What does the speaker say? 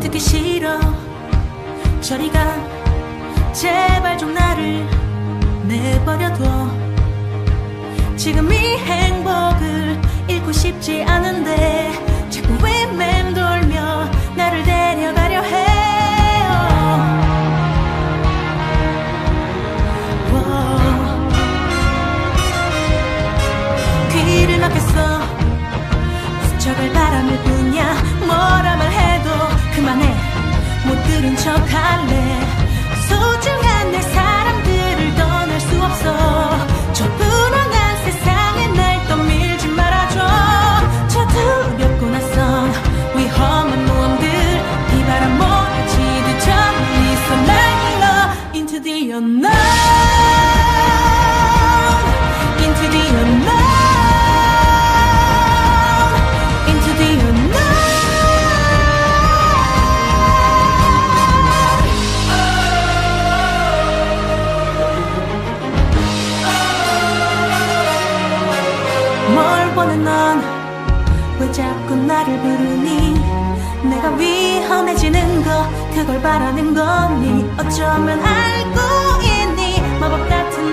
듣기 싫어, 저리 가, 제발 좀 나를 내버려둬. 지금 이 행복을 잃고 싶지 않은데 자꾸 왜 맴돌며 나를 데려가려 해요. 워. 귀를 막혔어. 스쳐갈 바람일 뿐이야. 뭐라 말해도 그만해. 못 들은 척 할래 뭘 원해 넌왜 자꾸 나를 부르니? 내가 위험해지는 거 그걸 바라는 거니? 어쩌면 알고 있니? 마법 같은